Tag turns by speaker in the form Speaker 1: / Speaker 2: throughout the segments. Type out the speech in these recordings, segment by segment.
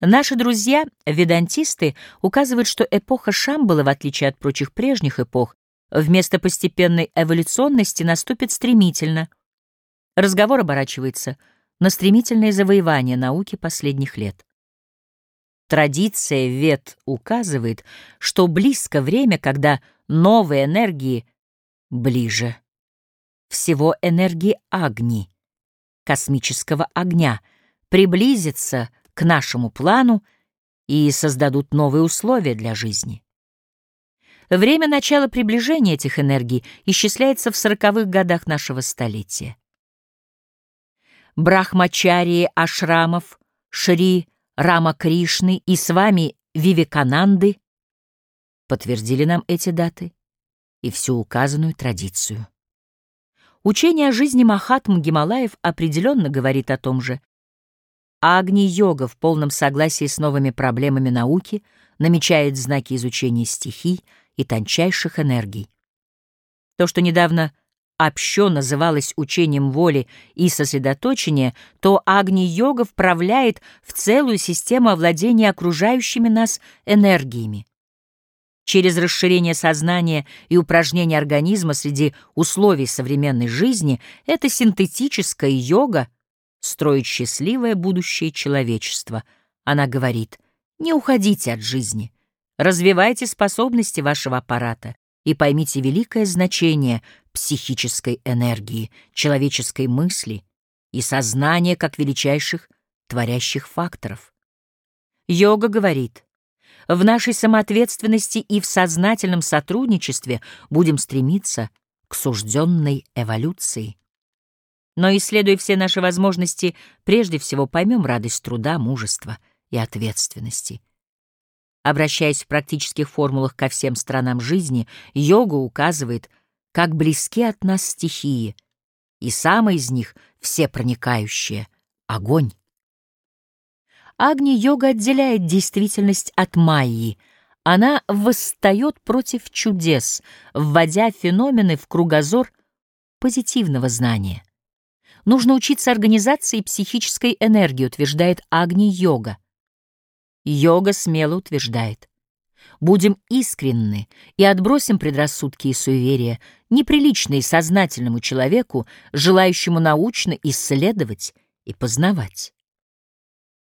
Speaker 1: Наши друзья, ведантисты, указывают, что эпоха Шамбалы, в отличие от прочих прежних эпох, вместо постепенной эволюционности наступит стремительно. Разговор оборачивается на стремительное завоевание науки последних лет. Традиция вет указывает, что близко время, когда новые энергии ближе всего энергии Агни, космического огня, приблизится к нашему плану и создадут новые условия для жизни. Время начала приближения этих энергий исчисляется в сороковых годах нашего столетия. Брахмачарии Ашрамов, Шри Рама Кришны и с вами Вивекананды подтвердили нам эти даты и всю указанную традицию. Учение о жизни Махатм Гималаев определенно говорит о том же, Агни-йога в полном согласии с новыми проблемами науки намечает знаки изучения стихий и тончайших энергий. То, что недавно общо называлось учением воли и сосредоточения, то Агни-йога вправляет в целую систему овладения окружающими нас энергиями. Через расширение сознания и упражнение организма среди условий современной жизни эта синтетическая йога строить счастливое будущее человечества. Она говорит, не уходите от жизни, развивайте способности вашего аппарата и поймите великое значение психической энергии, человеческой мысли и сознания как величайших творящих факторов. Йога говорит, в нашей самоответственности и в сознательном сотрудничестве будем стремиться к сужденной эволюции. Но, исследуя все наши возможности, прежде всего поймем радость труда, мужества и ответственности. Обращаясь в практических формулах ко всем странам жизни, йога указывает, как близки от нас стихии, и самая из них — всепроникающая — огонь. Агни-йога отделяет действительность от майи. Она восстает против чудес, вводя феномены в кругозор позитивного знания. Нужно учиться организации психической энергии, утверждает Агни-йога. Йога смело утверждает. Будем искренны и отбросим предрассудки и суеверия, неприличные сознательному человеку, желающему научно исследовать и познавать.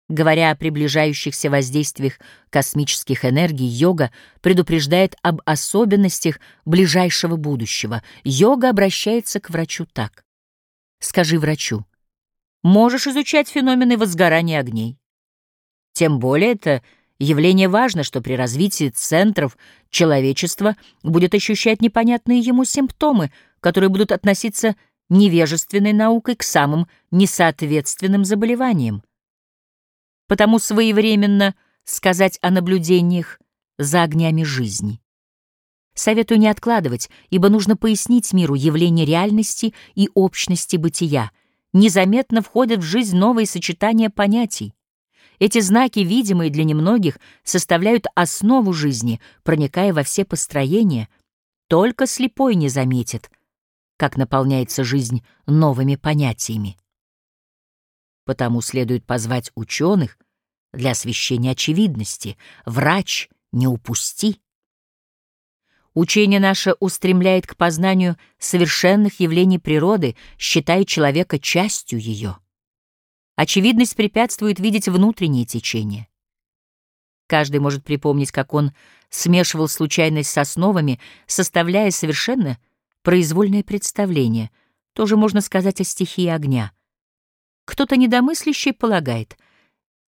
Speaker 1: Говоря о приближающихся воздействиях космических энергий, йога предупреждает об особенностях ближайшего будущего. Йога обращается к врачу так. Скажи врачу, можешь изучать феномены возгорания огней. Тем более это явление важно, что при развитии центров человечество будет ощущать непонятные ему симптомы, которые будут относиться невежественной наукой к самым несоответственным заболеваниям. Потому своевременно сказать о наблюдениях за огнями жизни. Советую не откладывать, ибо нужно пояснить миру явление реальности и общности бытия. Незаметно входят в жизнь новые сочетания понятий. Эти знаки, видимые для немногих, составляют основу жизни, проникая во все построения. Только слепой не заметит, как наполняется жизнь новыми понятиями. Потому следует позвать ученых для освещения очевидности. Врач, не упусти. Учение наше устремляет к познанию совершенных явлений природы, считая человека частью ее. Очевидность препятствует видеть внутренние течения. Каждый может припомнить, как он смешивал случайность с основами, составляя совершенно произвольное представление. Тоже можно сказать о стихии огня. Кто-то недомыслящий полагает,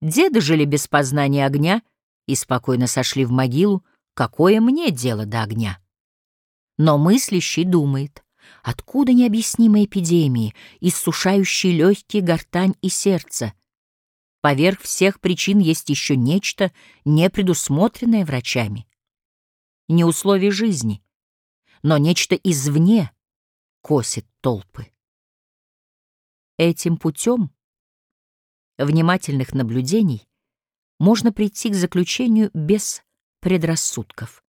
Speaker 1: деды жили без познания огня и спокойно сошли в могилу, Какое мне дело до огня? Но мыслящий думает, откуда необъяснимые эпидемии, иссушающие легкие гортань и сердце? Поверх всех причин есть еще нечто, не предусмотренное врачами. Не условия жизни, но нечто извне косит толпы. Этим путем внимательных наблюдений можно прийти к заключению без предрассудков.